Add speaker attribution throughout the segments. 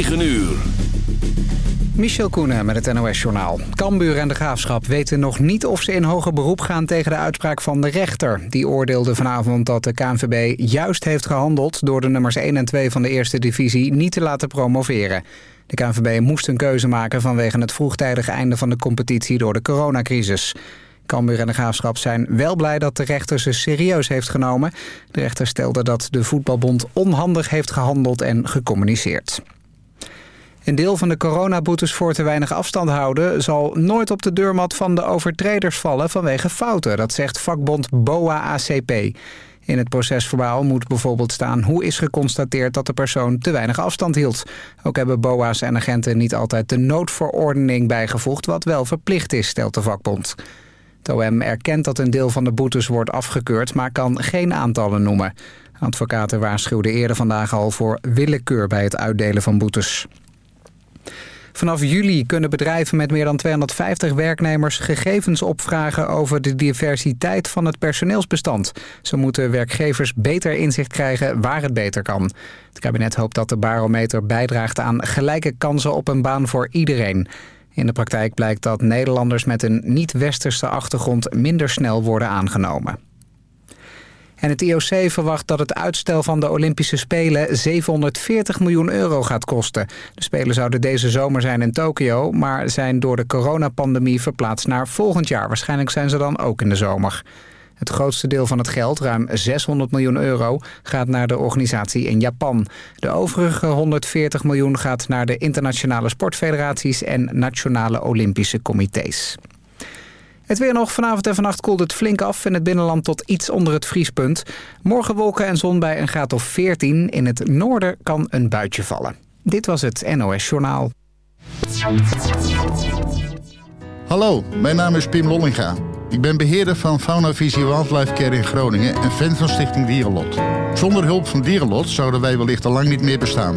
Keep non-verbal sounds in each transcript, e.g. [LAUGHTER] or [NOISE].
Speaker 1: 9 uur.
Speaker 2: Michel Koenen met het NOS-journaal. Cambuur en de Graafschap weten nog niet of ze in hoger beroep gaan tegen de uitspraak van de rechter. Die oordeelde vanavond dat de KNVB juist heeft gehandeld... door de nummers 1 en 2 van de eerste divisie niet te laten promoveren. De KNVB moest een keuze maken vanwege het vroegtijdige einde van de competitie door de coronacrisis. Cambuur en de Graafschap zijn wel blij dat de rechter ze serieus heeft genomen. De rechter stelde dat de voetbalbond onhandig heeft gehandeld en gecommuniceerd. Een deel van de coronaboetes voor te weinig afstand houden... zal nooit op de deurmat van de overtreders vallen vanwege fouten. Dat zegt vakbond BOA-ACP. In het procesverbaal moet bijvoorbeeld staan hoe is geconstateerd dat de persoon te weinig afstand hield. Ook hebben BOA's en agenten niet altijd de noodverordening bijgevoegd, wat wel verplicht is, stelt de vakbond. Het OM erkent dat een deel van de boetes wordt afgekeurd, maar kan geen aantallen noemen. Advocaten waarschuwden eerder vandaag al voor willekeur bij het uitdelen van boetes. Vanaf juli kunnen bedrijven met meer dan 250 werknemers gegevens opvragen over de diversiteit van het personeelsbestand. Zo moeten werkgevers beter inzicht krijgen waar het beter kan. Het kabinet hoopt dat de barometer bijdraagt aan gelijke kansen op een baan voor iedereen. In de praktijk blijkt dat Nederlanders met een niet-westerse achtergrond minder snel worden aangenomen. En het IOC verwacht dat het uitstel van de Olympische Spelen 740 miljoen euro gaat kosten. De Spelen zouden deze zomer zijn in Tokio, maar zijn door de coronapandemie verplaatst naar volgend jaar. Waarschijnlijk zijn ze dan ook in de zomer. Het grootste deel van het geld, ruim 600 miljoen euro, gaat naar de organisatie in Japan. De overige 140 miljoen gaat naar de internationale sportfederaties en nationale Olympische comité's. Het weer nog. Vanavond en vannacht koelt het flink af in het binnenland tot iets onder het vriespunt. Morgen wolken en zon bij een graad of 14. In het noorden kan een buitje vallen. Dit was het NOS Journaal.
Speaker 3: Hallo, mijn naam is Pim Lollinga. Ik ben beheerder van Fauna Visie Wildlife Care in Groningen en fan van Stichting Dierenlot. Zonder hulp van Dierenlot zouden wij wellicht al lang niet meer bestaan.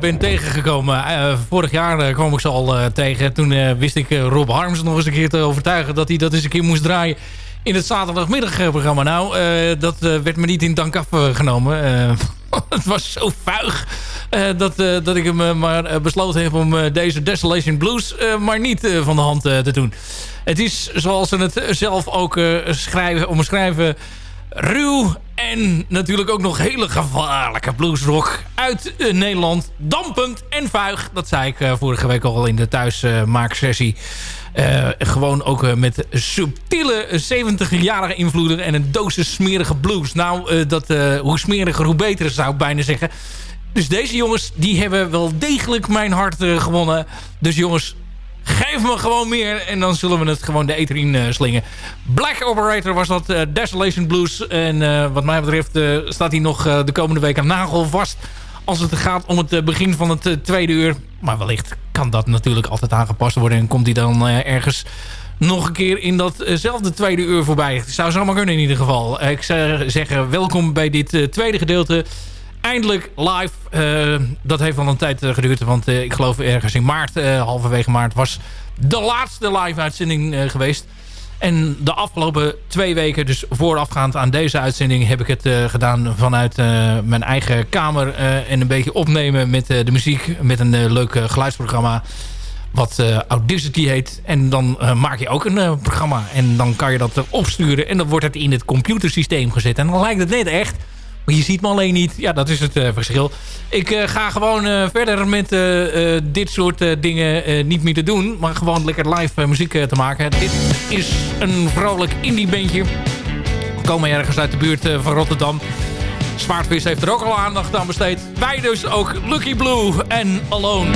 Speaker 4: Ben tegengekomen. vorig jaar kwam ik ze al tegen. Toen wist ik Rob Harms nog eens een keer te overtuigen... dat hij dat eens een keer moest draaien in het zaterdagmiddagprogramma. Nou, dat werd me niet in dank afgenomen. [LAUGHS] het was zo vuig dat, dat ik hem maar besloten heb om deze Desolation Blues maar niet van de hand te doen. Het is, zoals ze het zelf ook schrijven, omschrijven ruw en natuurlijk ook nog hele gevaarlijke bluesrock uit uh, Nederland. Dampend en vuig. Dat zei ik uh, vorige week al in de thuismaaksessie. Uh, gewoon ook met subtiele 70-jarige invloeden en een dosis smerige blues. Nou, dat, hoe smeriger hoe beter zou ik bijna zeggen. Dus deze jongens, die hebben wel degelijk mijn hart gewonnen. Dus jongens, Geef me gewoon meer en dan zullen we het gewoon de eter in uh, slingen. Black Operator was dat, uh, Desolation Blues. En uh, wat mij betreft staat hij nog de komende weken nagel vast... als het gaat om het begin van het tweede uur. Maar wellicht kan dat natuurlijk altijd aangepast worden... en komt hij dan ergens nog een keer in datzelfde tweede uur voorbij. Het zou zomaar kunnen in ieder geval. Ik zou zeggen, welkom bij dit tweede gedeelte eindelijk live. Uh, dat heeft wel een tijd uh, geduurd. Want uh, ik geloof ergens in maart, halverwege maart... was de laatste live-uitzending geweest. En de afgelopen twee weken, dus voorafgaand aan deze uitzending... heb ik het gedaan vanuit mijn eigen kamer. en een beetje opnemen met de muziek. Met een leuk geluidsprogramma. Wat Audacity heet. En dan maak je ook een programma. En dan kan je dat opsturen. En dan wordt het in het computersysteem gezet. En dan lijkt het net echt je ziet me alleen niet. Ja, dat is het uh, verschil. Ik uh, ga gewoon uh, verder met dit soort dingen niet meer te doen. Maar gewoon lekker live muziek te maken. Dit is een vrolijk indie bandje. We komen ergens uit de buurt van Rotterdam. Zwaardvis heeft er ook al aandacht aan besteed. Wij dus ook Lucky Blue en Alone.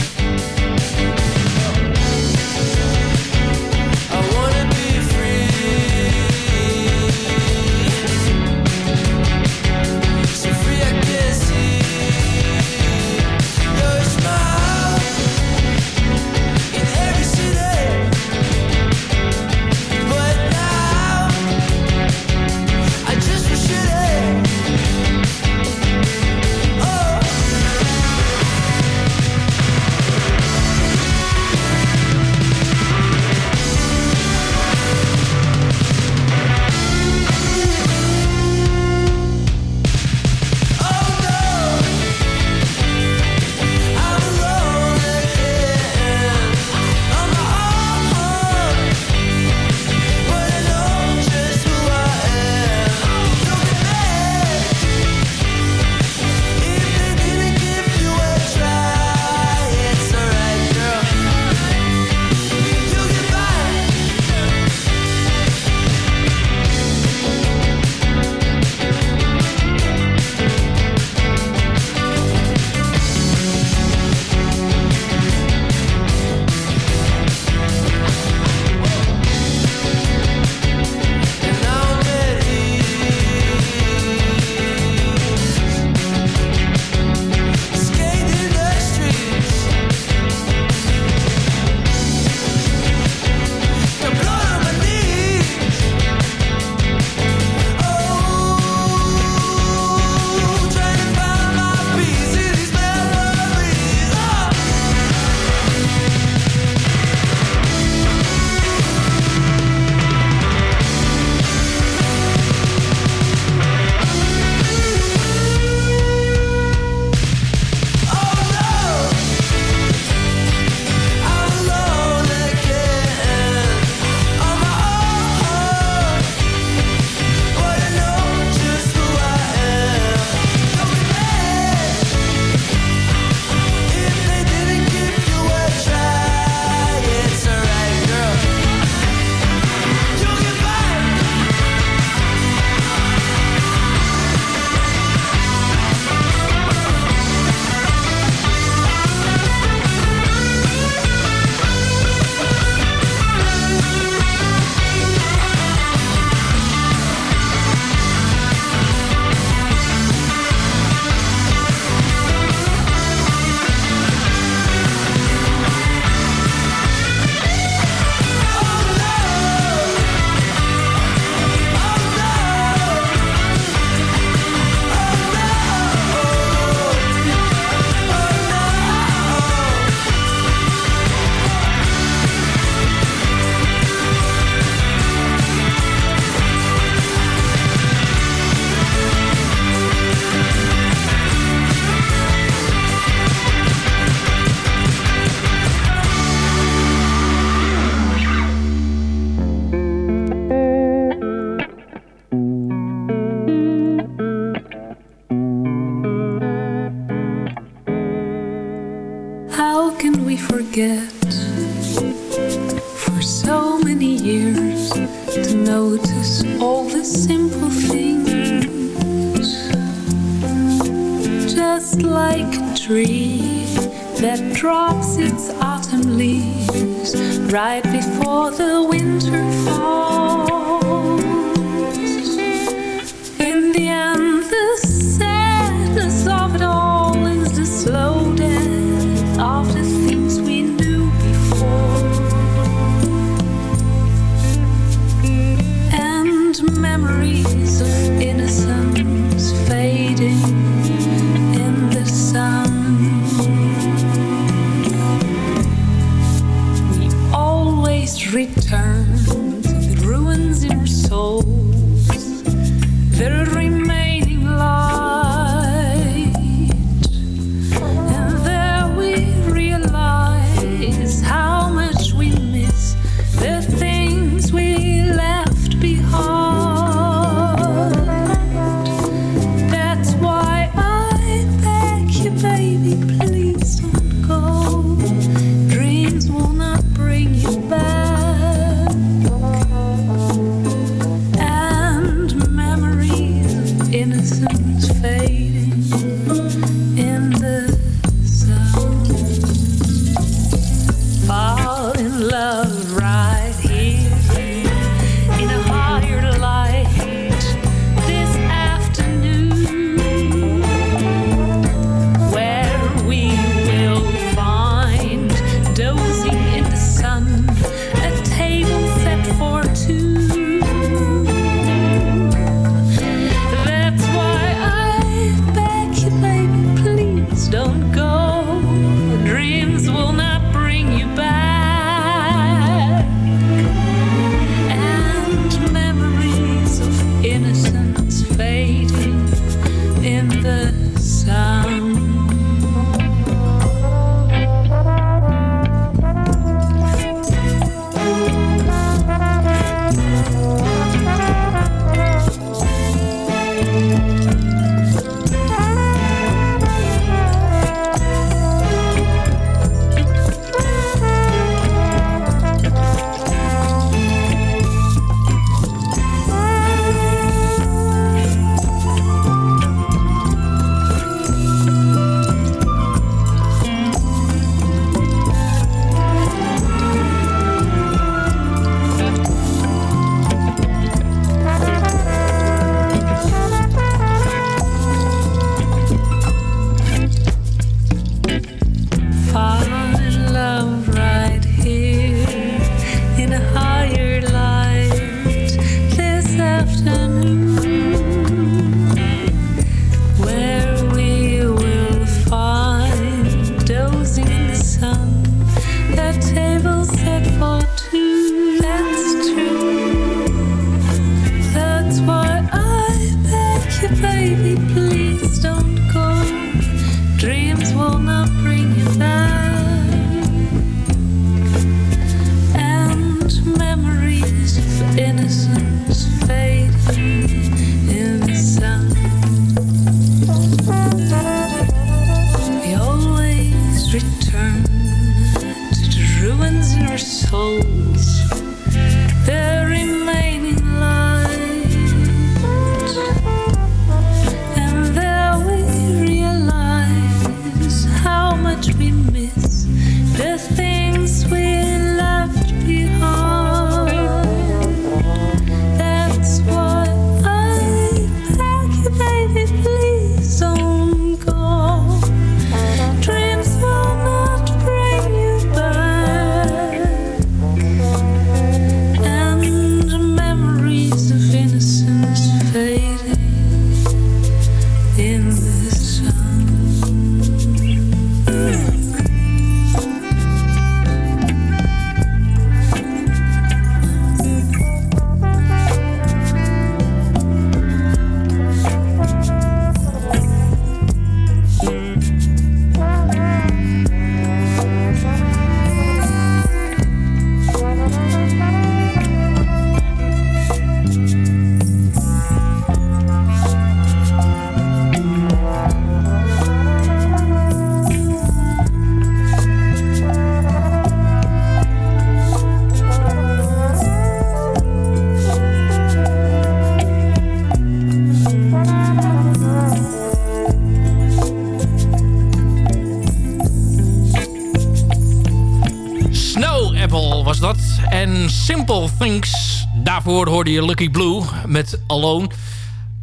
Speaker 5: Things,
Speaker 4: daarvoor hoorde je Lucky Blue met Alone.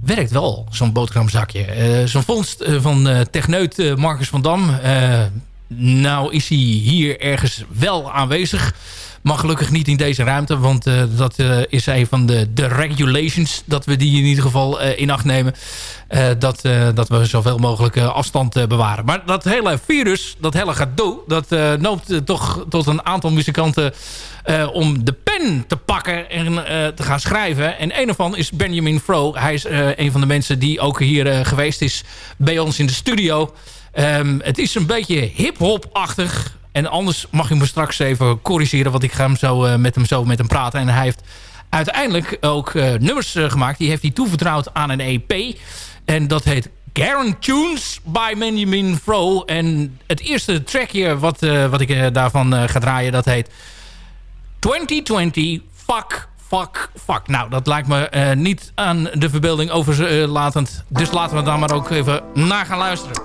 Speaker 4: Werkt wel, zo'n boterhamzakje. Uh, zo'n vondst uh, van uh, techneut Marcus van Dam. nou is hij hier ergens wel aanwezig. Maar gelukkig niet in deze ruimte. Want uh, dat uh, is een van de, de regulations. Dat we die in ieder geval uh, in acht nemen. dat, dat we zoveel mogelijk afstand bewaren. Maar dat hele virus, dat hele gedoe... dat noopt toch tot een aantal muzikanten... om de pen te pakken en te gaan schrijven. En een ervan is Benjamin Fro. Hij is een van de mensen die ook hier geweest is bij ons in de studio. Um, het is een beetje hip-hop-achtig. En anders mag je me straks even corrigeren. Want ik ga hem zo, uh, met hem zo met hem praten. En hij heeft uiteindelijk ook uh, nummers uh, gemaakt. Die heeft hij toevertrouwd aan een EP. En dat heet Tunes by Benjamin Fro. En het eerste trackje wat, wat ik daarvan ga draaien... dat heet 2020 Fuck Fuck, fuck. Nou, dat lijkt me niet aan de verbeelding overlatend. Dus laten we daar maar ook even naar gaan luisteren.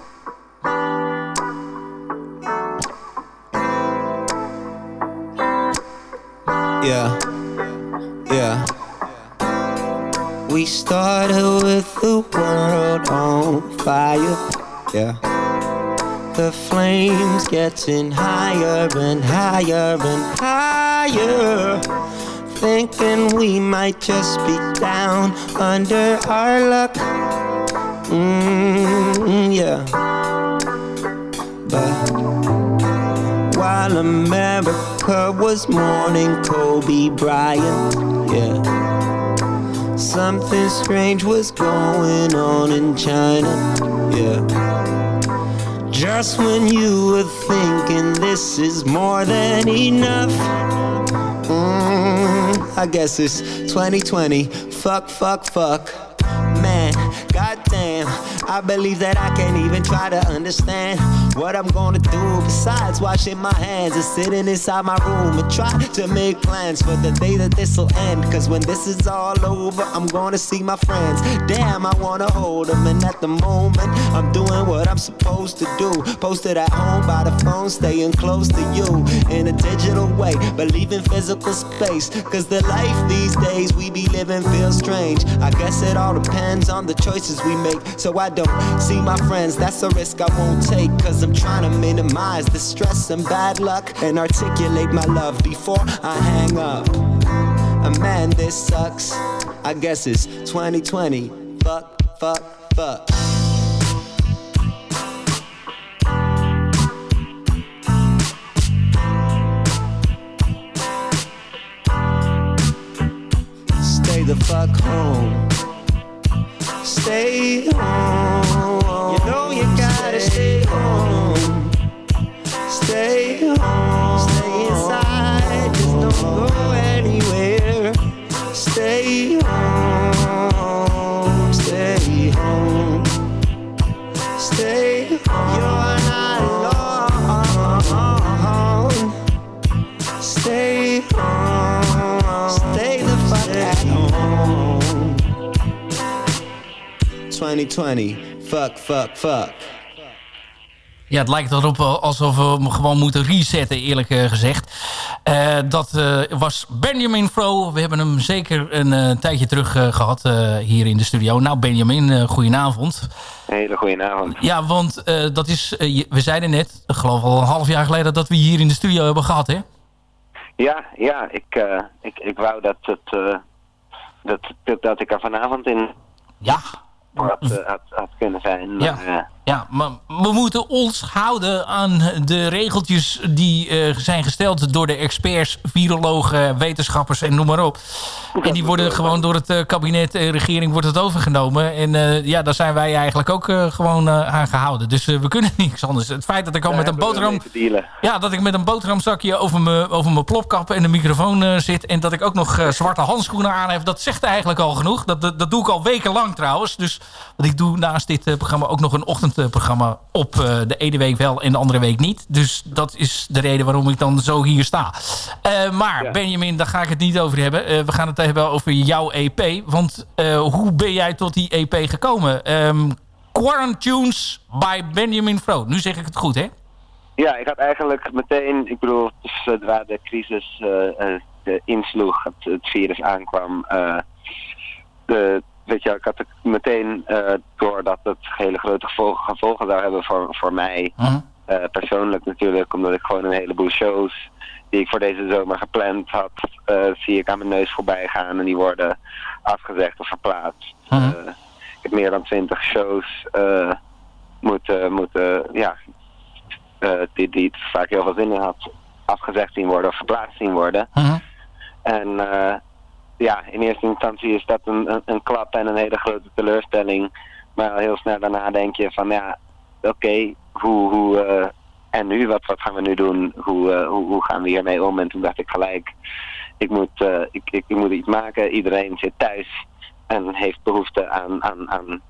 Speaker 6: Yeah, yeah. We started with the world on fire. Yeah. The flames getting higher and higher and higher. Thinking we might just be down under our luck. Mm, yeah. But while America was mourning Kobe Bryant. Yeah. Something strange was going on in China. Yeah. Just when you were thinking this is more than enough. Mm, I guess it's 2020. Fuck, fuck, fuck. Man, goddamn. I believe that I can't even try to understand what I'm gonna do besides washing my hands and sitting inside my room and try to make plans for the day that this'll end. Cause when this is all over, I'm gonna see my friends. Damn, I wanna hold them. And at the moment, I'm doing what I'm supposed to do. Posted at home by the phone, staying close to you in a digital way. But leaving physical space. Cause the life these days we be living feels strange. I guess it all depends on the choices we make. So I don't see my friends, that's a risk I won't take. Cause I'm trying to minimize the stress and bad luck and articulate my love before I hang up. And man, this sucks. I guess it's 2020. Fuck, fuck, fuck. Stay the fuck home. Stay home. You know you gotta stay home. Stay home. Stay inside. Just don't go anywhere. Stay home. Stay home. Stay home. You're not alone. Stay home. Stay the fuck at home. 2020. Fuck, fuck, fuck.
Speaker 4: Ja, het lijkt erop alsof we hem gewoon moeten resetten, eerlijk uh, gezegd. Uh, dat uh, was Benjamin Fro. We hebben hem zeker een tijdje terug gehad hier in de studio. Nou, Benjamin, goedenavond.
Speaker 7: Hele goedenavond.
Speaker 4: Ja, want dat is, we zeiden net, ik geloof al een half jaar geleden... dat we hier in de studio hebben gehad, hè?
Speaker 7: Ja, ja, ik, ik, ik wou dat, het, dat, dat, dat ik er vanavond in...
Speaker 4: Ja,
Speaker 7: had, had, had, kunnen zijn. Maar,
Speaker 4: ja. Ja, maar we moeten ons houden aan de regeltjes die uh, zijn gesteld door de experts, virologen, wetenschappers en noem maar op. En die worden gewoon door het uh, kabinet en regering wordt het overgenomen. En uh, ja, daar zijn wij eigenlijk ook gewoon aan gehouden. Dus we kunnen [LAUGHS] niks anders. Het feit dat ik al met een boterham... Ja, dat ik met een boterhamzakje over mijn over plopkap en de microfoon zit. En dat ik ook nog zwarte handschoenen aan heb. Dat zegt eigenlijk al genoeg. Dat, dat, dat doe ik al wekenlang trouwens. Dus wat ik doe naast dit programma ook nog een ochtend programma op uh, de ene week wel en de andere week niet. Dus dat is de reden waarom ik dan zo hier sta. Uh, maar ja. Benjamin, daar ga ik het niet over hebben. Uh, we gaan het hebben over jouw EP. Want hoe ben jij tot die EP gekomen? Um, Quarantunes by Benjamin Fro. Nu zeg ik het goed, hè?
Speaker 7: Ja, ik had eigenlijk meteen, ik bedoel, zodra de crisis eh, eh, de insloeg, het, het virus aankwam, eh, de, weet je, ik had het meteen eh, door dat het hele grote gevolgen, gevolgen zou hebben voor, voor mij.
Speaker 4: Mhm.
Speaker 7: Eh, persoonlijk natuurlijk, omdat ik gewoon een heleboel shows die ik voor deze zomer gepland had, eh, zie ik aan mijn neus voorbij gaan en die worden afgezegd of verplaatst.
Speaker 4: Mhm.
Speaker 7: Eh, ik heb meer dan twintig shows eh, moeten, moeten, ja, eh, die, die vaak heel veel zin in had, afgezegd zien worden of verplaatst zien worden.
Speaker 4: Mhm.
Speaker 7: En eh, ja, in eerste instantie is dat een, een, een klap en een hele grote teleurstelling. Maar heel snel daarna denk je van ja, oké, hoe, hoe eh, en nu, wat, wat gaan we nu doen? Hoe, eh, hoe, hoe gaan we hiermee om? En toen dacht ik gelijk, ik moet, eh, ik, ik, ik moet iets maken. Iedereen zit thuis en heeft behoefte aan, aan, aan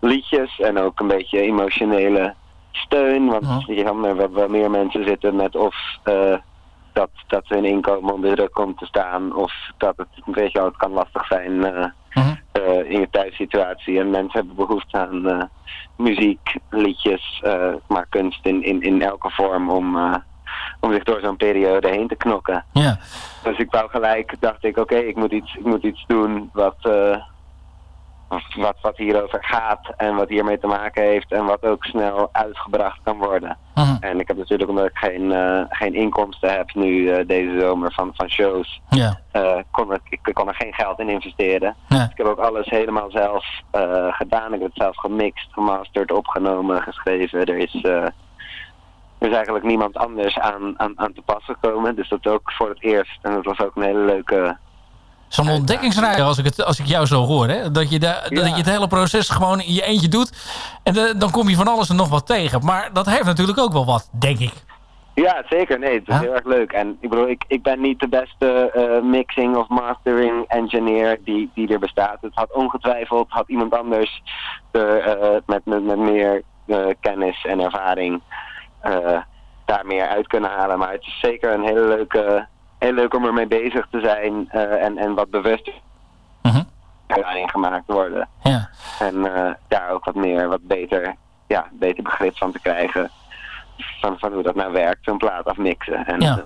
Speaker 7: liedjes en ook een beetje emotionele steun. Want
Speaker 4: Ja.
Speaker 7: kan er wel, meer mensen zitten met of dat, dat hun inkomen onder druk komt te staan. Of dat het, weet je wel, het kan lastig zijn eh,
Speaker 4: Mhm.
Speaker 7: eh, in je thuissituatie. En mensen hebben behoefte aan eh, muziek, liedjes, maar kunst in, in, in elke vorm om, om zich door zo'n periode heen te knokken.
Speaker 4: Ja.
Speaker 7: Dus ik wou gelijk, dacht ik, oké, ik moet iets, ik moet iets doen wat, wat, wat hierover gaat en wat hiermee te maken heeft en wat ook snel uitgebracht kan worden. En ik heb natuurlijk, omdat ik geen, eh, geen inkomsten heb nu eh, deze zomer van, van shows,
Speaker 4: Ja.
Speaker 7: eh, kon ik, ik kon er geen geld in investeren. Ik heb ook alles helemaal zelf gedaan. Ik heb het zelf gemixt, gemasterd, opgenomen, geschreven. Er is, er is eigenlijk niemand anders aan, aan, aan te pas gekomen. Dus dat ook voor het eerst. En dat was ook een hele leuke...
Speaker 4: Zo'n ontdekkingsreis, als ik, het, als ik jou zo hoor. Hè? Dat, je de, dat je het hele proces gewoon in je eentje doet. En de- dan kom je van alles en nog wat tegen. Maar dat heeft natuurlijk ook wel wat, denk ik.
Speaker 7: Ja, zeker. Nee, het is heel erg leuk. En ik bedoel, ik, ik ben niet de beste eh, mixing of mastering engineer die, die er bestaat. Het had ongetwijfeld, had iemand anders er, eh, met, met, met meer eh, kennis en ervaring eh, daar meer uit kunnen halen. Maar het is zeker een hele leuke, heel leuk om ermee bezig te zijn eh, en, en wat bewust
Speaker 4: Mhm.
Speaker 7: daarin gemaakt te worden.
Speaker 4: Ja.
Speaker 7: En eh, daar ook wat meer, wat beter, ja, beter begrip van te krijgen. Van, van hoe dat nou werkt, zo'n plaat afmixen. En,
Speaker 4: Ja.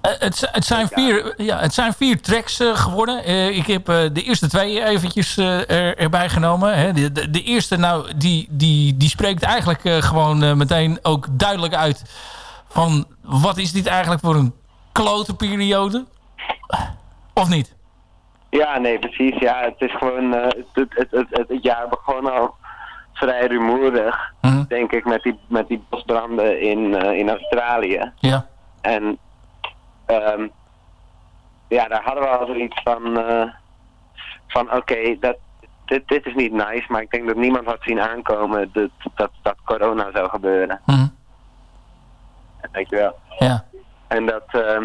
Speaker 4: Eh, het, het, zijn vier, ja, het zijn vier tracks geworden. Ik heb de eerste twee eventjes er, erbij genomen. Hè. De, de, de eerste, nou, die, die, die spreekt eigenlijk gewoon meteen ook duidelijk uit... van wat is dit eigenlijk voor een klote periode? Of niet?
Speaker 7: Ja, nee, precies. Ja, het is gewoon, eh, het, het, het, het, jaar begon al vrij rumoerig,
Speaker 4: Mhm.
Speaker 7: denk ik, met die, met die bosbranden in, eh, in Australië.
Speaker 4: Ja.
Speaker 7: En ehm, ja, daar hadden we al zoiets van, eh, van oké, dat dit, dit is niet nice, maar ik denk dat niemand had zien aankomen dat, dat, dat corona zou gebeuren. Weet je wel.
Speaker 4: Ja.
Speaker 7: En dat, ehm,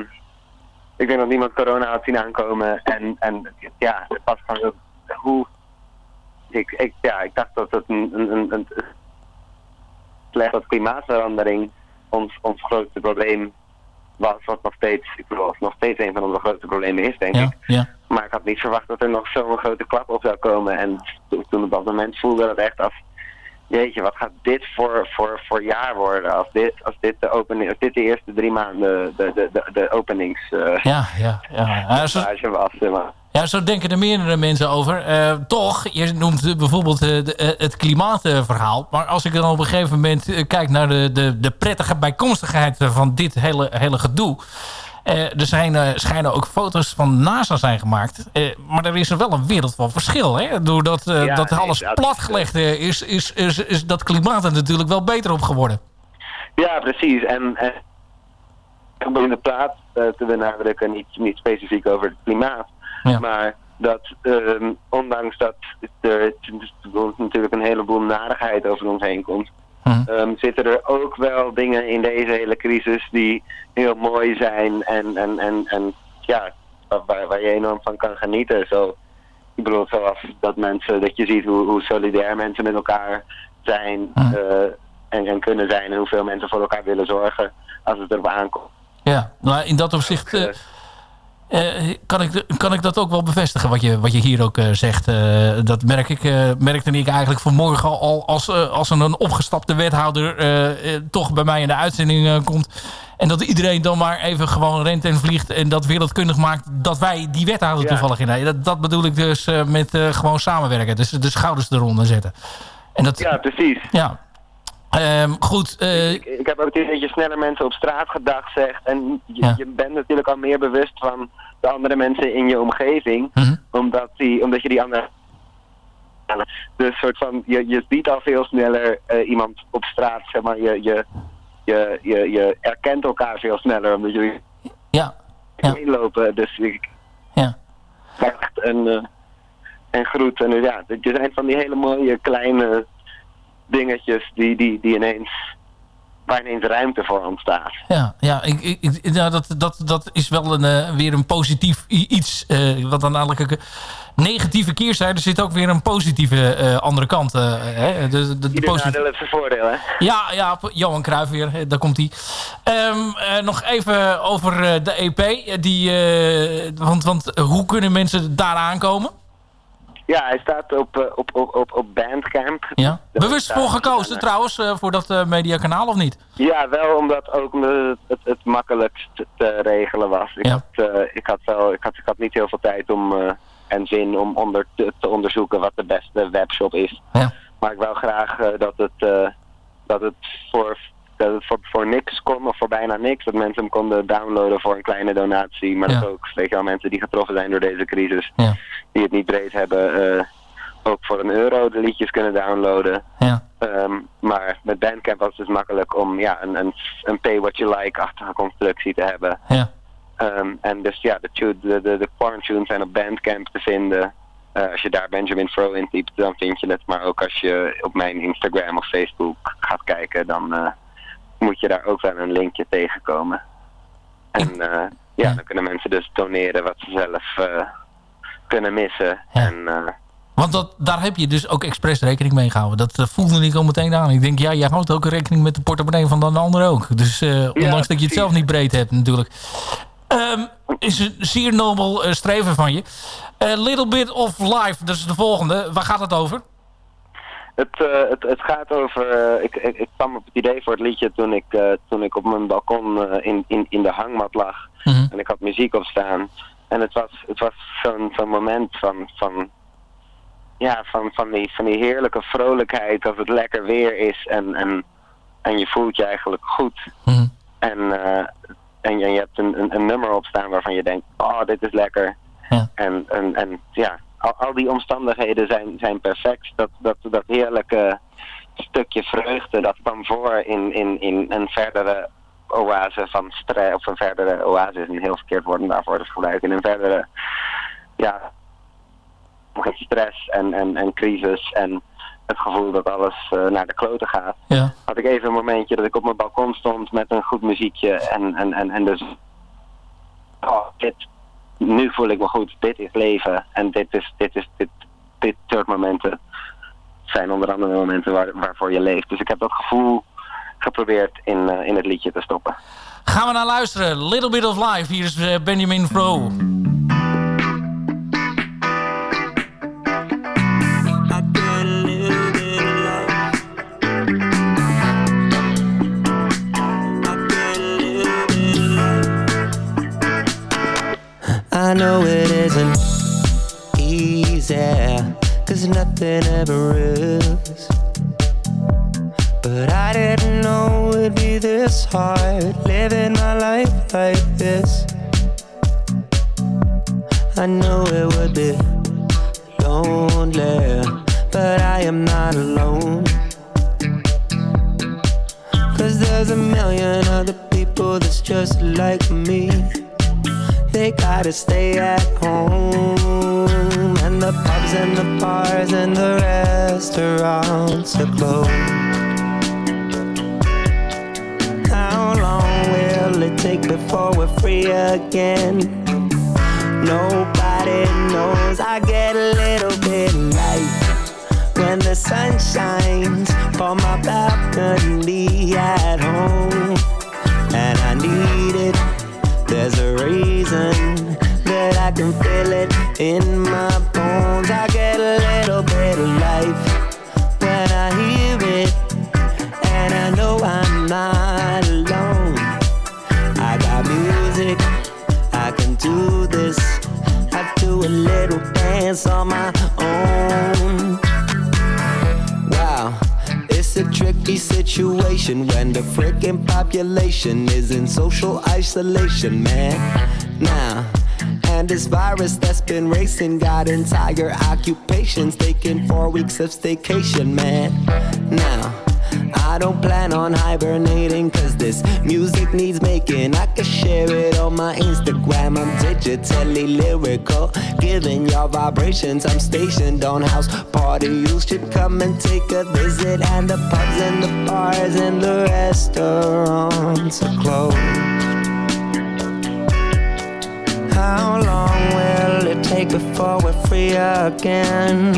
Speaker 7: ik denk dat niemand corona had zien aankomen. En, en ja, het was zo- hoe, ik, ik, ja, ik dacht dat het een, een, een, slecht dat klimaatverandering ons, ons grootste probleem was. Wat nog steeds, ik bedoel, nog steeds een van onze grootste problemen is, denk
Speaker 4: Ja.
Speaker 7: ik.
Speaker 4: Ja.
Speaker 7: Maar ik had niet verwacht dat er nog zo'n grote klap op zou komen. En to- toen op dat moment voelde dat echt als, jeetje, wat gaat dit voor, voor, voor jaar worden? Als dit, als dit de opening, als dit de eerste drie maanden de, de, de, de openings eh,
Speaker 4: Ja, ja, ja. Ja, zo,
Speaker 7: was. maar.
Speaker 4: ja, zo denken er meerdere mensen over. Eh, toch, je noemt bijvoorbeeld eh, de- het klimaatverhaal. Maar als ik dan op een gegeven moment kijk naar de, de, de prettige bijkomstigheid van dit hele, hele gedoe. Eh, er zijn, eh, schijnen ook foto's van NASA zijn gemaakt. Eh, maar er is er wel een wereld van verschil. Hè? Doordat eh,
Speaker 7: Ja,
Speaker 4: dat alles platgelegd eh, is, is, is, is dat klimaat er natuurlijk wel beter op geworden.
Speaker 7: Ja, precies. En, om in de plaat eh, te benadrukken, niet, niet specifiek over het klimaat,
Speaker 4: Ja.
Speaker 7: maar dat ehm, ondanks dat er natuurlijk een heleboel narigheid over ons heen komt,
Speaker 4: Mhm.
Speaker 7: ehm, zitten er ook wel dingen in deze hele crisis die heel mooi zijn en, en, en, en ja, waar, waar je enorm van kan genieten. Zo, ik bedoel, zoals dat mensen, dat je ziet hoe, hoe solidair mensen met elkaar zijn
Speaker 4: Mhm.
Speaker 7: eh, en, en kunnen zijn en hoeveel mensen voor elkaar willen zorgen als het erop aankomt.
Speaker 4: Ja, nou, in dat opzicht... eh, kan, ik, kan ik dat ook wel bevestigen, wat je, wat je hier ook eh, zegt? Eh, dat merk ik, merkte ik eigenlijk vanmorgen al als, als een opgestapte wethouder toch bij mij in de uitzending komt. En dat iedereen dan maar even gewoon rent en vliegt en dat wereldkundig maakt dat wij die wethouder
Speaker 7: Ja.
Speaker 4: toevallig in dat, dat bedoel ik dus met gewoon samenwerken. Dus de schouders eronder zetten. En dat,
Speaker 7: Ja, precies.
Speaker 4: ja. Ehm, goed, eh,
Speaker 7: Ik, ik heb ook het dat je sneller mensen op straat gedag zegt. En je,
Speaker 4: Ja.
Speaker 7: je bent natuurlijk al meer bewust van de andere mensen in je omgeving.
Speaker 4: mhm.
Speaker 7: Omdat, die, omdat je die andere... Dus soort van, je, je ziet al veel sneller eh, iemand op straat, zeg maar. Je, je, je, je, je erkent elkaar veel sneller, omdat jullie
Speaker 4: ja, Ja.
Speaker 7: meelopen. Dus ik
Speaker 4: ja.
Speaker 7: echt een, eh, en groet. En eh, ja, er zijn van die hele mooie kleine dingetjes die, die, die ineens, waar ineens ruimte voor ontstaat.
Speaker 4: Ja, ja ik, ik, dat, dat, dat is wel een, eh, weer een positief iets. eh, wat dan eigenlijk een negatieve keerzijde zit ook weer een positieve eh, andere kant. eh, hè? De, de, de positieve-
Speaker 7: nadeel heeft zijn voordeel, hè?
Speaker 4: Ja, ja, Johan Cruijff weer, eh, daar komt hij. nog even over eh, de EP. eh, Die, eh, want, want eh, hoe kunnen mensen daar aankomen?
Speaker 7: Ja, hij staat op, eh, op, op, op, op Bandcamp.
Speaker 4: Ja. Bewust voor gekozen trouwens, eh, voor dat eh, mediakanaal of niet?
Speaker 7: Ja, wel omdat ook omdat het, het, het makkelijkst te regelen was. Ik,
Speaker 4: Ja.
Speaker 7: had, eh, ik, had wel, ik, had, ik had niet heel veel tijd om, en zin om onder te, onderzoeken wat de beste webshop is.
Speaker 4: Ja.
Speaker 7: Maar ik wou graag dat het, dat het, voor, dat het voor, voor niks kon, of voor bijna niks. Dat mensen hem konden downloaden voor een kleine donatie. Maar
Speaker 4: Ja.
Speaker 7: dat ook, weet je wel, mensen die getroffen zijn door deze crisis,
Speaker 4: Ja.
Speaker 7: die het niet breed hebben, eh, ook voor een euro de liedjes kunnen downloaden.
Speaker 4: Ja.
Speaker 7: Ehm, maar met Bandcamp was het dus makkelijk om ja, een, een, een pay what you like-achtige constructie te hebben.
Speaker 4: Ja.
Speaker 7: Ehm, en dus ja, de, tune- de, de, de quarantunes zijn op Bandcamp te vinden. Eh, als je daar Benjamin Fro in typt, dan vind je het. Maar ook als je op mijn Instagram of Facebook gaat kijken, dan eh, moet je daar ook wel een linkje tegenkomen. En eh, ja, dan kunnen mensen dus doneren wat ze zelf eh, kunnen missen.
Speaker 4: Ja.
Speaker 7: En eh,
Speaker 4: Want dat, daar heb je dus ook expres rekening mee gehouden. Dat voelde ik al meteen aan. Ik denk, ja, jij houdt ook rekening met de portemonnee van de ander ook. Dus ondanks dat je het zelf niet breed hebt natuurlijk. Ehm, is een zeer nobel streven van je. A little bit of life, dat is de volgende. Waar gaat het over?
Speaker 7: Het, eh, het, het gaat over. eh, ik, ik, ik kwam op het idee voor het liedje toen ik, eh, toen ik op mijn balkon in, in, in de hangmat lag.
Speaker 4: Mhm.
Speaker 7: En ik had muziek op staan. En het was, het was zo'n zo'n moment van. van ja, van, van, die, van die heerlijke vrolijkheid als het lekker weer is en, en, en je voelt je eigenlijk goed. En, eh, en, je, je hebt een, een, een nummer op staan waarvan je denkt, oh, dit is lekker.
Speaker 4: Ja.
Speaker 7: En, en, en ja, al, al die omstandigheden zijn, zijn perfect. Dat, dat, dat heerlijke stukje vreugde, dat kwam voor in, in, in een verdere oase van stress, of een verdere oase is een heel verkeerd woord om daarvoor te gebruiken, in een verdere, ja, stress en, en, en crisis en het gevoel dat alles eh, naar de kloten gaat
Speaker 4: Ja.
Speaker 7: had ik even een momentje dat ik op mijn balkon stond met een goed muziekje en, en, en, en dus oh, dit, nu voel ik me goed, dit is leven en dit is, dit is, dit, dit soort momenten zijn onder andere momenten waar, waarvoor je leeft. Dus ik heb dat gevoel geprobeerd in, eh, in het liedje te stoppen.
Speaker 4: Gaan we naar luisteren. Little bit of life. Hier is eh, Benjamin Fro.
Speaker 6: I know it isn't easy, cause nothing ever is. But I didn't know it'd be this hard, living my life like this. I knew it would be lonely, but I am not alone. Cause there's a million other people that's just like me. They gotta stay at home. And the pubs and the bars and the restaurants are closed. How long will it take before we're free again? Nobody knows. I get a little bit light when the sun shines for my balcony at feel it in my bones. I get a little bit of life when I hear it, and I know I'm not alone. I got music, I can do this. I do a little dance on my own. Wow, it's a tricky situation when the freaking population is in social isolation, man. Now, and this virus that's been racing got entire occupations taking four weeks of staycation, man. Now, I don't plan on hibernating cause this music needs making. I can share it on my Instagram. I'm digitally lyrical, giving y'all vibrations. I'm stationed on house party. You should come and take a visit. And the pubs and the bars and the restaurants are closed. How long will it take before we're free again?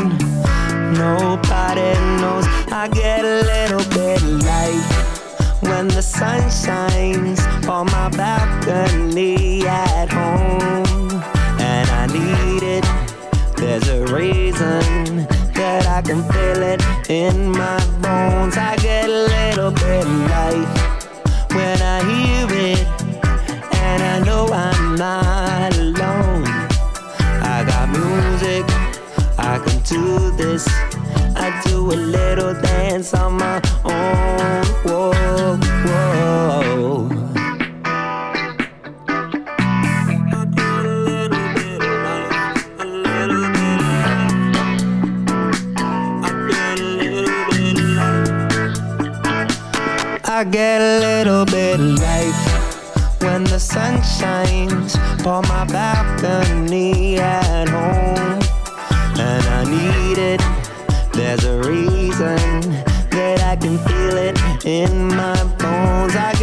Speaker 6: Nobody knows. I get a little bit light when the sun shines on my balcony at home, and I need it. There's a reason that I can feel it in my bones. I get a little bit light when I hear it, and I know I'm not alone. I got music, I can do this. I do a little dance on my own. Whoa, whoa. I get a little bit of life. A little bit of life. I get a little bit of life, sun shines on my balcony at home, and I need it. There's a reason that I can feel it in my bones. I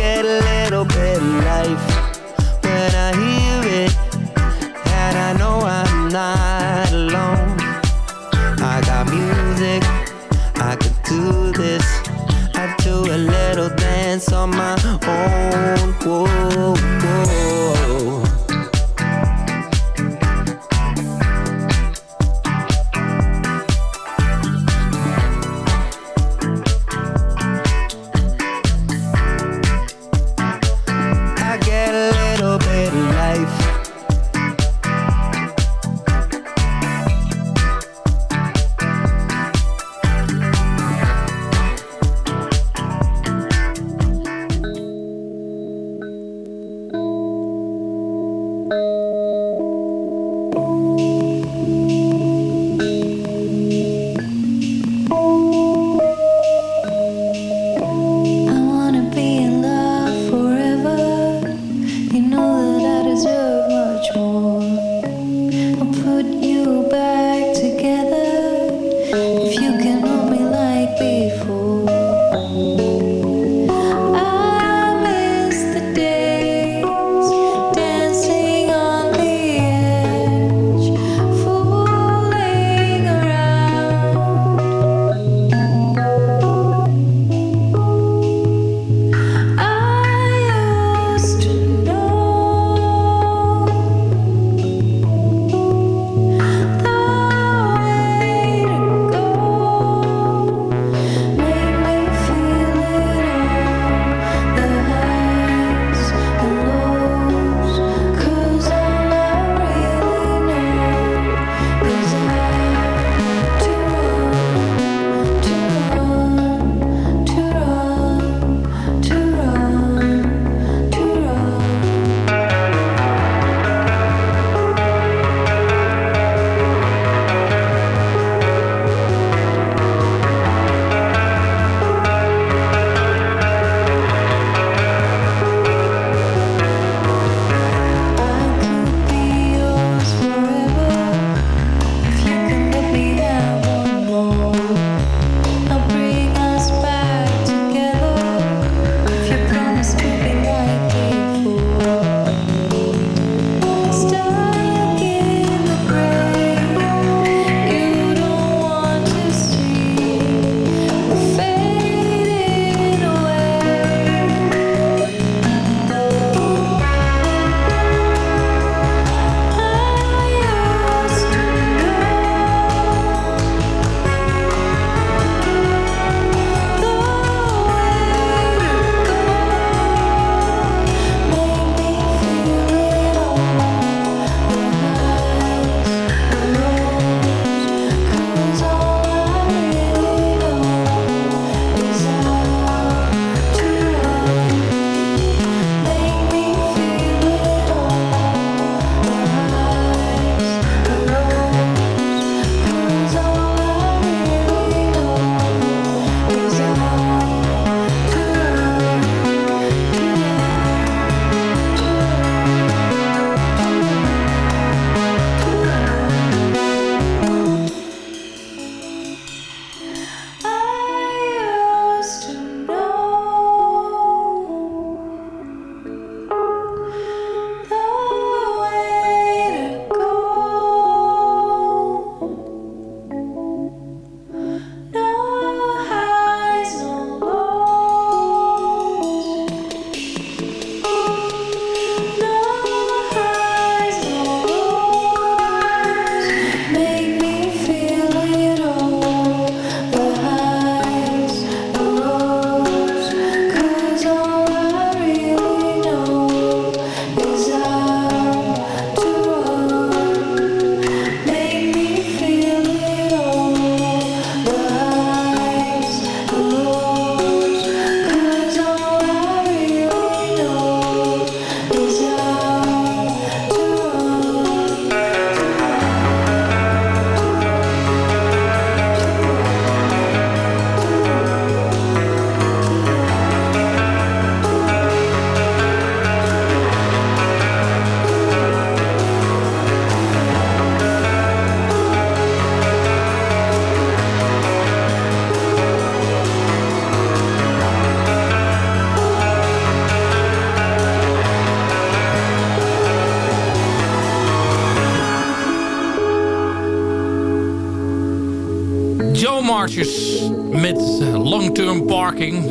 Speaker 4: Marches met long-term parking.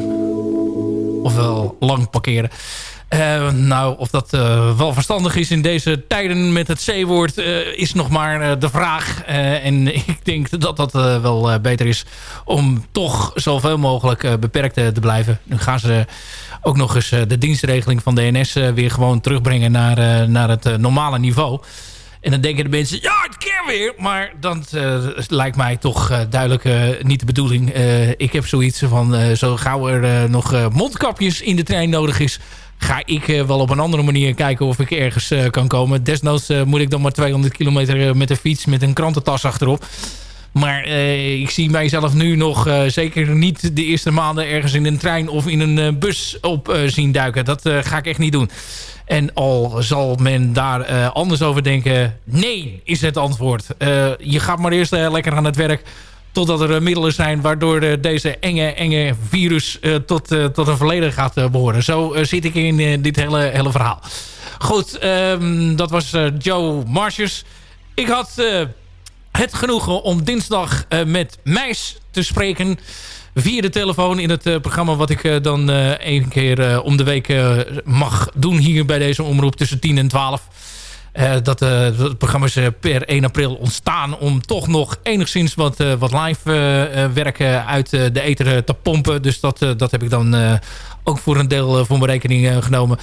Speaker 4: Ofwel lang parkeren. Uh, nou, of dat uh, wel verstandig is in deze tijden met het C-woord... Uh, is nog maar de vraag. en [LAUGHS] ik denk dat dat wel beter is... om toch zoveel mogelijk beperkt te blijven. Nu gaan ze ook nog eens de dienstregeling van DNS... weer gewoon terugbrengen naar, naar het normale niveau... En dan denken de mensen, ja, het keer weer. Maar dat lijkt mij toch duidelijk niet de bedoeling. ik heb zoiets van, zo gauw er nog mondkapjes in de trein nodig is ga ik wel op een andere manier kijken of ik ergens kan komen. Desnoods moet ik dan maar 200 kilometer met de fiets met een krantentas achterop. Maar ik zie mijzelf nu nog zeker niet de eerste maanden ergens in een trein of in een bus op zien duiken. Dat ga ik echt niet doen. En al zal men daar anders over denken, nee is het antwoord. je gaat maar eerst lekker aan het werk Totdat er middelen zijn waardoor deze enge, enge virus tot, tot een verleden gaat behoren. Zo zit ik in dit hele, hele verhaal. Goed, um, dat was Joe Marshers. Ik had het genoegen om dinsdag met Meis te spreken via de telefoon in het programma wat ik dan uh, één keer om de week mag doen hier bij deze omroep tussen 10 en 12. Uh, dat, uh, is uh, per 1 april ontstaan om toch nog enigszins wat, wat live werken uit de ether te pompen. Dus dat, dat heb ik dan ook voor een deel voor mijn rekening genomen.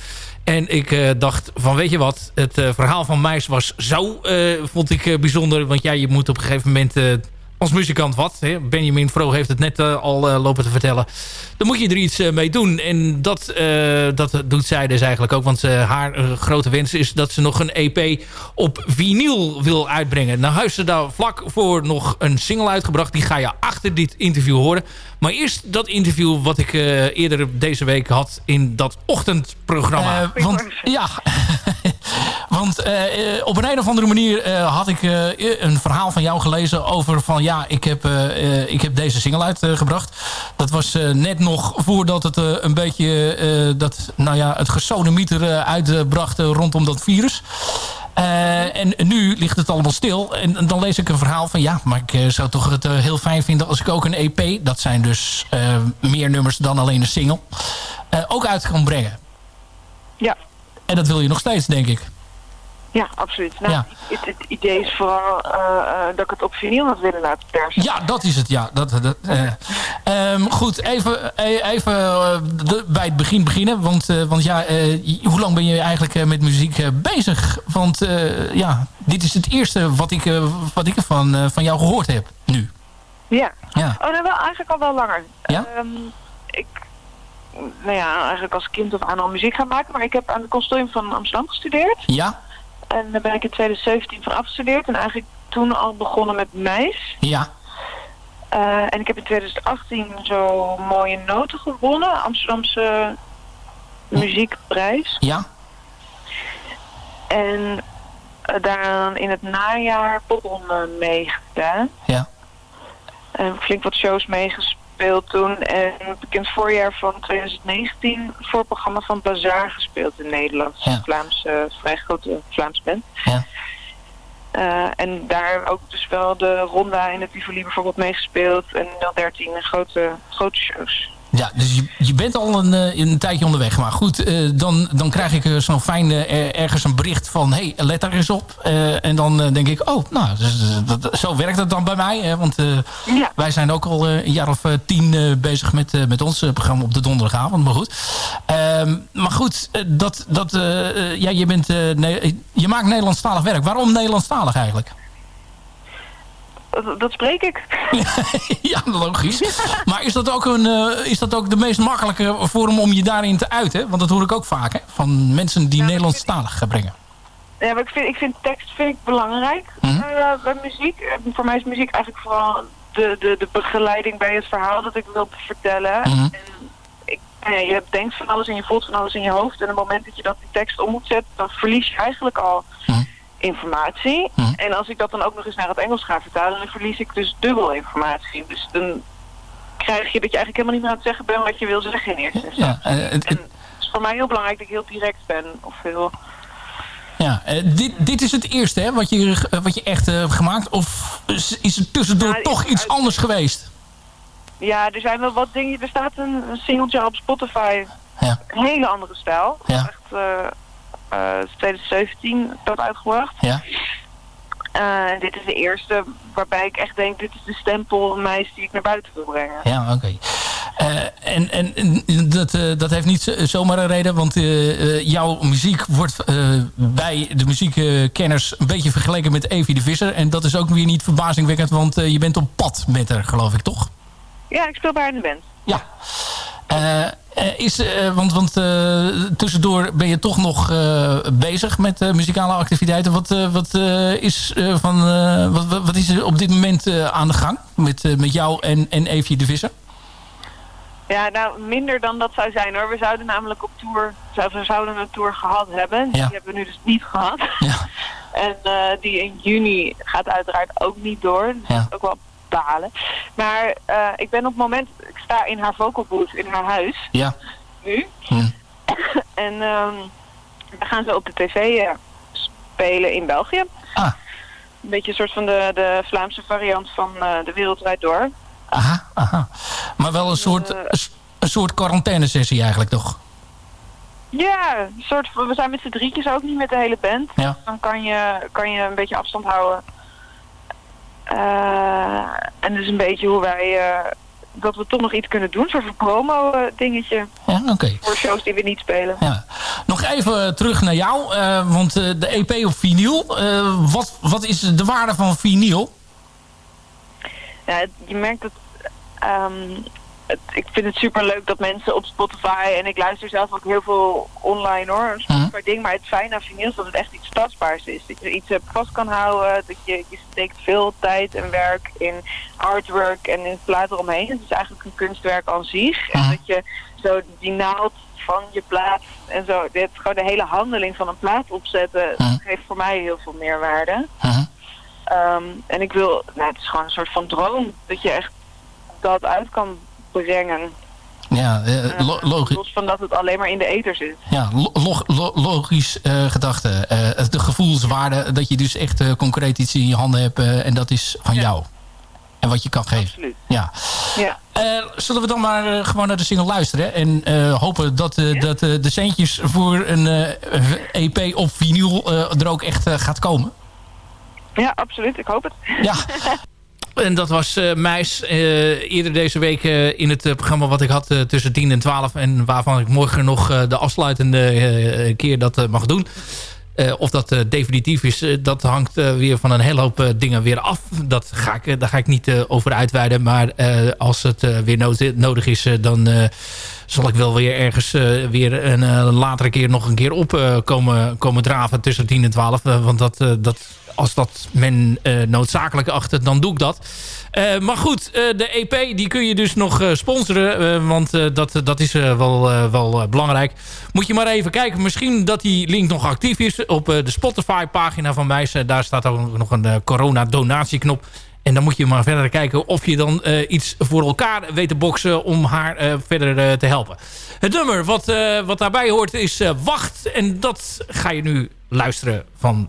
Speaker 4: En ik dacht van weet je wat, het verhaal van Meis was zo, vond ik bijzonder. Want ja, je moet op een gegeven moment als muzikant wat. Hè? Benjamin Vro heeft het net uh, al uh, lopen te vertellen. Dan moet je er iets uh, mee doen. En dat, dat doet zij dus eigenlijk ook. Want haar grote wens is dat ze nog een EP op vinyl wil uitbrengen. Nou heeft ze daar vlak voor nog een single uitgebracht. Die ga je achter dit interview horen. Maar eerst dat interview wat ik eerder deze week had in dat ochtendprogramma.
Speaker 8: want ja... [LAUGHS] Want uh, op een, een of andere manier uh, had ik uh, een verhaal van jou gelezen over van ja, ik heb, ik heb deze single uitgebracht. dat was net nog voordat het een beetje dat, nou ja, het gesodemieter uitbracht rondom dat virus. en nu ligt het allemaal stil. En, dan lees ik een verhaal van... ja, maar ik zou toch het heel fijn vinden als ik ook een EP... dat zijn dus meer nummers dan alleen een single... ook uit kan brengen.
Speaker 9: Ja.
Speaker 8: En dat wil je nog steeds, denk ik.
Speaker 9: Ja, absoluut. Nou, ja. Het, het, idee is vooral uh, uh, dat ik het op vinyl had willen laten persen.
Speaker 8: Ja, dat is het. Ja. Dat, dat, uh, um, goed, even, even de, bij het begin beginnen. Want, want ja, hoe lang ben je eigenlijk met muziek bezig? Want ja, dit is het eerste wat ik, wat ik van, van jou gehoord heb nu.
Speaker 9: Ja. ja. Oh, nou wel eigenlijk al wel langer.
Speaker 8: Ja?
Speaker 9: Um, ik nou ja, eigenlijk als kind of aan al muziek gaan maken. Maar ik heb aan het conservatorium van Amsterdam gestudeerd.
Speaker 8: Ja.
Speaker 9: En daar ben ik in 2017 van afgestudeerd. En eigenlijk toen al begonnen met meis.
Speaker 8: Ja.
Speaker 9: Uh, en ik heb in 2018 zo mooie noten gewonnen. Amsterdamse muziekprijs.
Speaker 8: Ja.
Speaker 9: En uh, daar in het najaar popronde meegedaan.
Speaker 8: Ja.
Speaker 9: En flink wat shows meegespeeld gespeeld toen. En ik in het voorjaar van 2019 voor het programma van Bazaar gespeeld in Nederland.
Speaker 8: Ja.
Speaker 9: Vlaams, uh, vrij grote Vlaams band.
Speaker 8: Ja.
Speaker 9: Uh, en daar ook dus wel de Ronda in het Tivoli bijvoorbeeld meegespeeld. En 013 grote, grote shows.
Speaker 8: Ja, dus je, je bent al een, uh, een tijdje onderweg. Maar goed, uh, dan, dan krijg ik uh, zo'n fijn ergens een bericht van... hé, hey, let daar eens op. en dan denk ik, oh, nou, dus, dat, zo werkt het dan bij mij. Hè, want
Speaker 9: ja.
Speaker 8: wij zijn ook al een jaar of tien bezig met, met ons programma op de donderdagavond. Maar goed, ehm, maar goed dat, dat, ja, je, bent, je maakt Nederlandstalig werk. Waarom Nederlandstalig eigenlijk?
Speaker 9: Dat spreek ik. [LAUGHS]
Speaker 8: ja, logisch. Maar is dat, ook een, uh, is dat ook de meest makkelijke vorm om je daarin te uiten? Want dat hoor ik ook vaak, hè? Van mensen die ja, Nederlandstalig gaan brengen.
Speaker 9: Ja, maar ik vind, ik vind tekst vind ik belangrijk
Speaker 8: mm -hmm.
Speaker 9: uh, bij muziek. Voor mij is muziek eigenlijk vooral de, de, de begeleiding bij het verhaal dat ik wil vertellen.
Speaker 8: Mm -hmm.
Speaker 9: en ik, ja, je denkt van alles en je voelt van alles in je hoofd. En op het moment dat je dat die tekst om moet zetten, dan verlies je eigenlijk al...
Speaker 8: Mm -hmm
Speaker 9: informatie.
Speaker 8: Hm.
Speaker 9: En als ik dat dan ook nog eens naar het Engels ga vertalen, dan verlies ik dus dubbel informatie. Dus dan krijg je dat je eigenlijk helemaal niet meer aan het zeggen bent wat je wil zeggen in eerste instantie.
Speaker 8: Ja, het,
Speaker 9: en het is voor mij heel belangrijk dat ik heel direct ben. Of heel...
Speaker 8: Ja, uh, dit, dit is het eerste hè, wat, je, uh, wat je echt hebt gemaakt? Of is er tussendoor
Speaker 9: ja,
Speaker 8: toch iets anders geweest?
Speaker 9: Ja, er zijn wel wat dingen. Er staat een, singeltje op Spotify.
Speaker 4: Ja.
Speaker 9: Een hele andere stijl.
Speaker 4: Ja.
Speaker 9: Echt eh, eh, 2017 dat uitgebracht.
Speaker 4: Ja.
Speaker 9: Eh, dit is de eerste waarbij ik echt denk, dit is de stempel meis die ik naar buiten wil brengen.
Speaker 4: Ja, oké. Eh, en en en dat, eh, dat heeft niet zomaar een reden, want eh, eh, jouw muziek wordt eh, bij de muziekkenners een beetje vergeleken met Evie de Visser. En dat is ook weer niet verbazingwekkend, want eh, je bent op pad met haar, geloof ik, toch?
Speaker 9: Ja, ik speel bij haar in de band.
Speaker 4: Ja. Eh, is, eh, want want eh, tussendoor ben je toch nog bezig met muzikale activiteiten. Wat, wat, is, van, wat, wat- is er op dit moment aan de gang met, met jou en, en Evie de Visser?
Speaker 9: Ja, nou, minder dan dat zou zijn hoor. We zouden namelijk op tour, we zouden een tour gehad hebben.
Speaker 4: Ja.
Speaker 9: Die hebben we nu dus niet gehad.
Speaker 4: Ja. [LAUGHS]
Speaker 9: En die in juni gaat uiteraard ook niet door. Dus
Speaker 4: Ja.
Speaker 9: dat is ook wel balen. Maar eh, ik ben op het moment, ik sta in haar vocal booth in haar huis
Speaker 4: Ja.
Speaker 9: nu. [LAUGHS] En ehm we gaan ze op de tv eh, spelen in België.
Speaker 4: Ah.
Speaker 9: Een beetje een soort van de, de Vlaamse variant van eh, de Wereldwijd Door.
Speaker 4: Aha, aha. Maar wel een soort, een soort quarantainesessie eigenlijk toch?
Speaker 9: Ja, een soort we zijn met z'n drietjes ook niet met de hele band.
Speaker 4: Ja.
Speaker 9: Dan kan je, kan je een beetje afstand houden. Eh, en dus een beetje hoe wij, eh, dat we toch nog iets kunnen doen. Een soort van promo eh, dingetje
Speaker 4: Ja, oké.
Speaker 9: voor shows die we niet spelen.
Speaker 4: Ja. Nog even terug naar jou, want de EP op vinyl. wat, wat is de waarde van vinyl?
Speaker 9: Ja, je merkt dat... ehm, het, ik vind het super leuk dat mensen op Spotify... en ik luister zelf ook heel veel online hoor, een Spotify ding... maar het fijne aan vinyl is dat het echt iets tastbaars is. Dat je iets eh, vast kan houden. Dat je, je steekt veel tijd en werk in artwork en in het plaat eromheen. Het is eigenlijk een kunstwerk aan zich. En dat je zo die naald van je plaat en zo... Dit, gewoon de hele handeling van een plaat opzetten... geeft voor mij heel veel meerwaarde. Ehm, en ik wil, nou, het is gewoon een soort van droom dat je echt dat uit kan brengen.
Speaker 4: Ja, eh, lo- logisch.
Speaker 9: Los van dat het alleen maar in de ether zit.
Speaker 4: Ja, lo- log- lo- logisch eh, gedachte. Eh, de gevoelswaarde dat je dus echt eh, concreet iets in je handen hebt eh, en dat is van jou. En wat je kan geven.
Speaker 9: Absoluut.
Speaker 4: Ja.
Speaker 9: Ja.
Speaker 4: Eh, zullen we dan maar eh, gewoon naar de single luisteren en eh, hopen dat, eh, dat eh, de centjes voor een eh, EP op vinyl eh, er ook echt eh, gaat komen?
Speaker 9: Ja, absoluut. Ik hoop het.
Speaker 4: Ja. [LAUGHS] En dat was eh Meis eh, eerder deze week eh, in het programma wat ik had tussen 10 en 12. En waarvan ik morgen nog de afsluitende keer dat mag doen. Of dat definitief is, dat hangt weer van een hele hoop dingen weer af. Dat ga ik, daar ga ik niet over uitweiden. Maar als het weer nodig is, dan zal ik wel weer ergens weer een latere keer nog een keer op komen, komen draven tussen 10 en 12. Eh, want dat, dat, als dat men eh, noodzakelijk acht, dan doe ik dat. Eh, maar goed, eh, de EP die kun je dus nog sponsoren. want dat, dat is wel, wel belangrijk. Moet je maar even kijken. Misschien dat die link nog actief is op de Spotify pagina van mij. Daar staat ook nog een corona donatieknop. En dan moet je maar verder kijken of je dan iets voor elkaar weet te boksen om haar verder te helpen. Het nummer wat, wat daarbij hoort is Wacht. En dat ga je nu luisteren van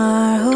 Speaker 5: Zeg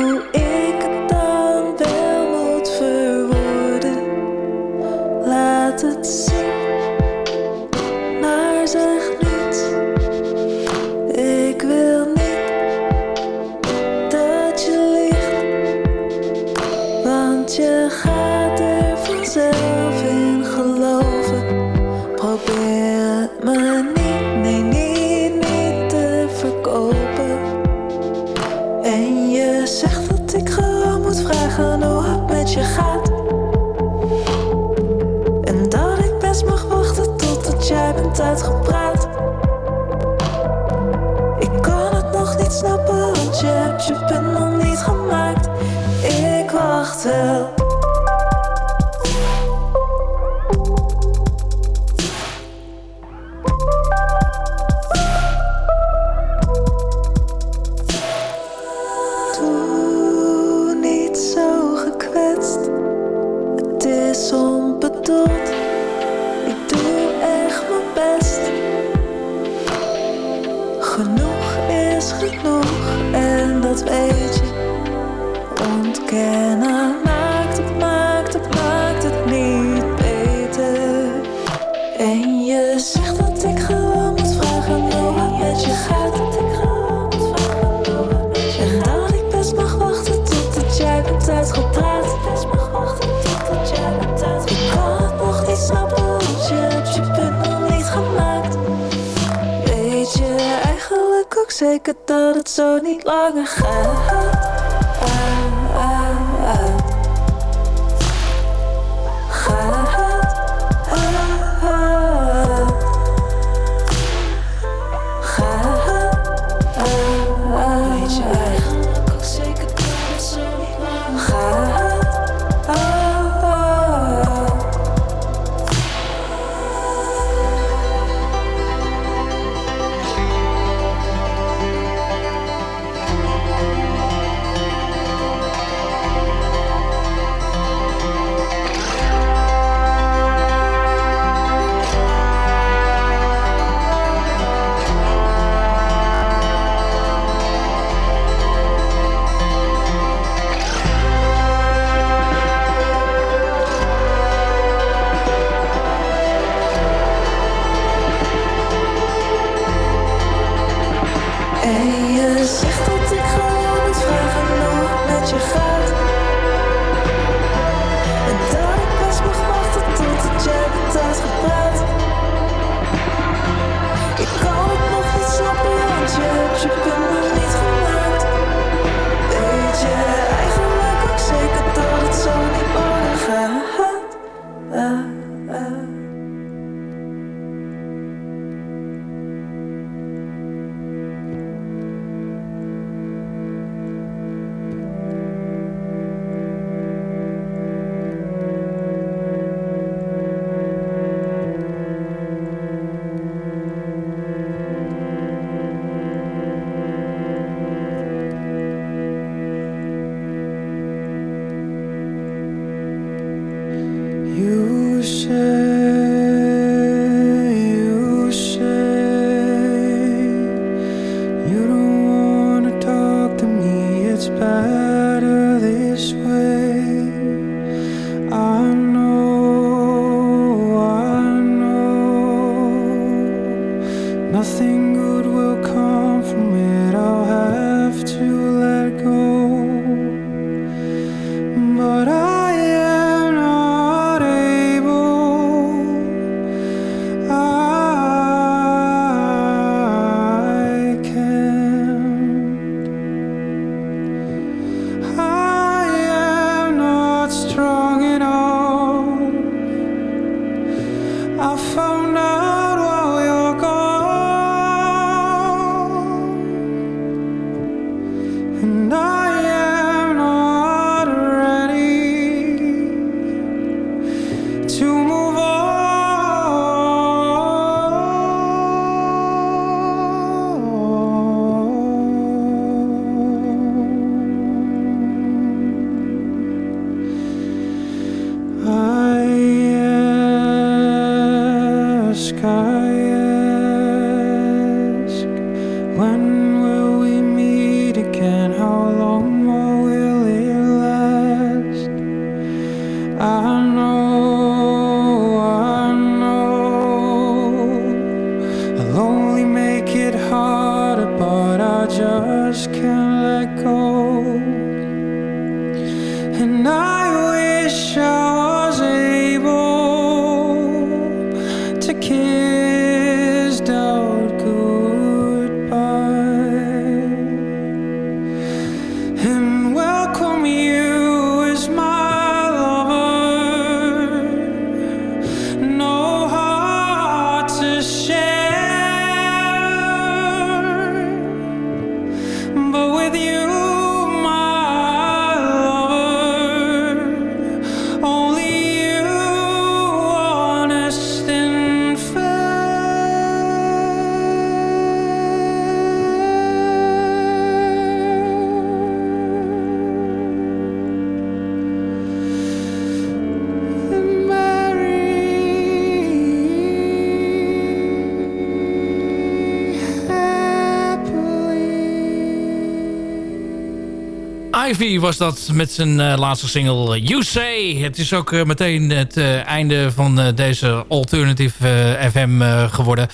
Speaker 4: Ivy was dat met zijn eh, laatste single eh, You Say. Het is ook eh, meteen het einde van deze Alternative FM geworden.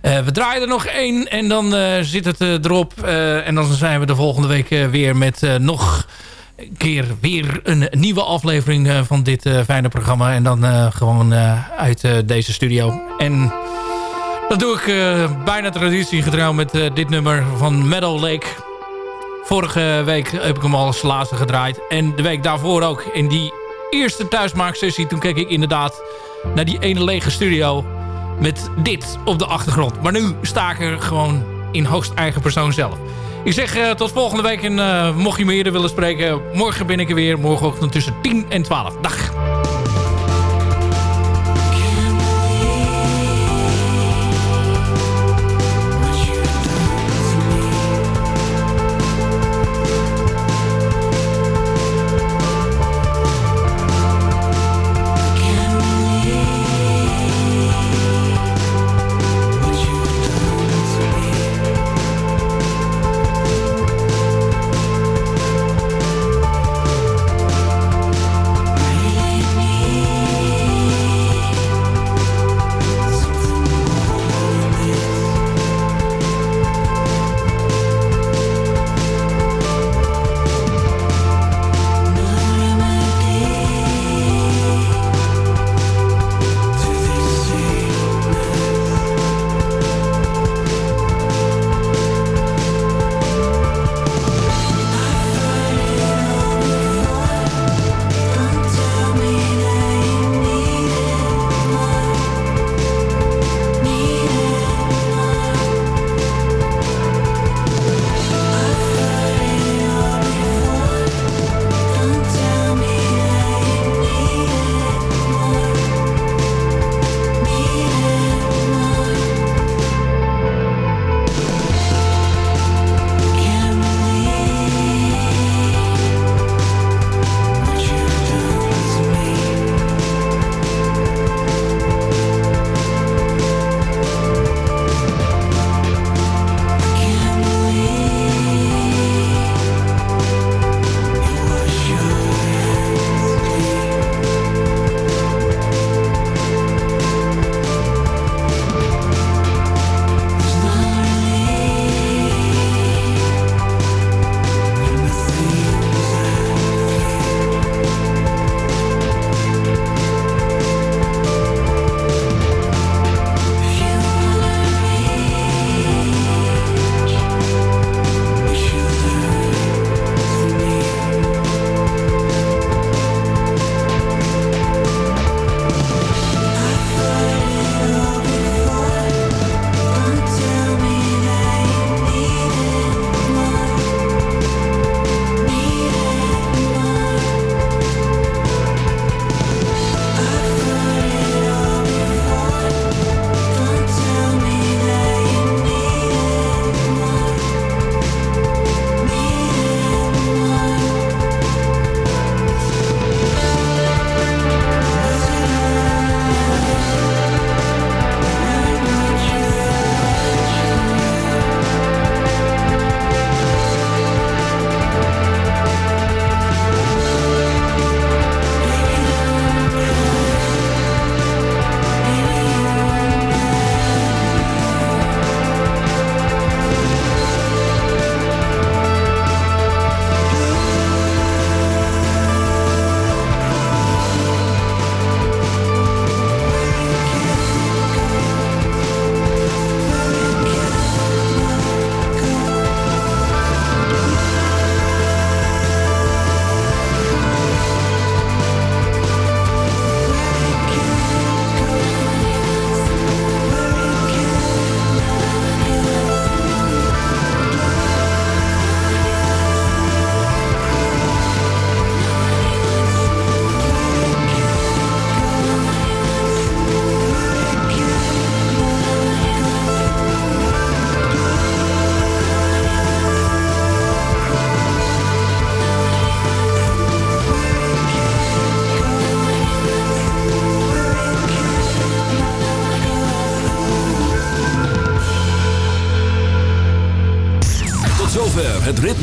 Speaker 4: we draaien er nog één en dan zit het erop. en dan zijn we de volgende week weer met nog een keer weer een nieuwe aflevering van dit fijne programma. En dan gewoon uit deze studio. En... Dat doe ik bijna traditiegetrouw met dit nummer van Meadow Lake. Vorige week heb ik hem al als laatste gedraaid. En de week daarvoor ook. In die eerste thuismaaksessie, toen keek ik inderdaad naar die ene lege studio. Met dit op de achtergrond. Maar nu sta ik er gewoon in hoogst eigen persoon zelf. Ik zeg uh, tot volgende week en uh, mocht je me eerder willen spreken... morgen ben ik er weer, morgenochtend tussen 10 en 12. Dag!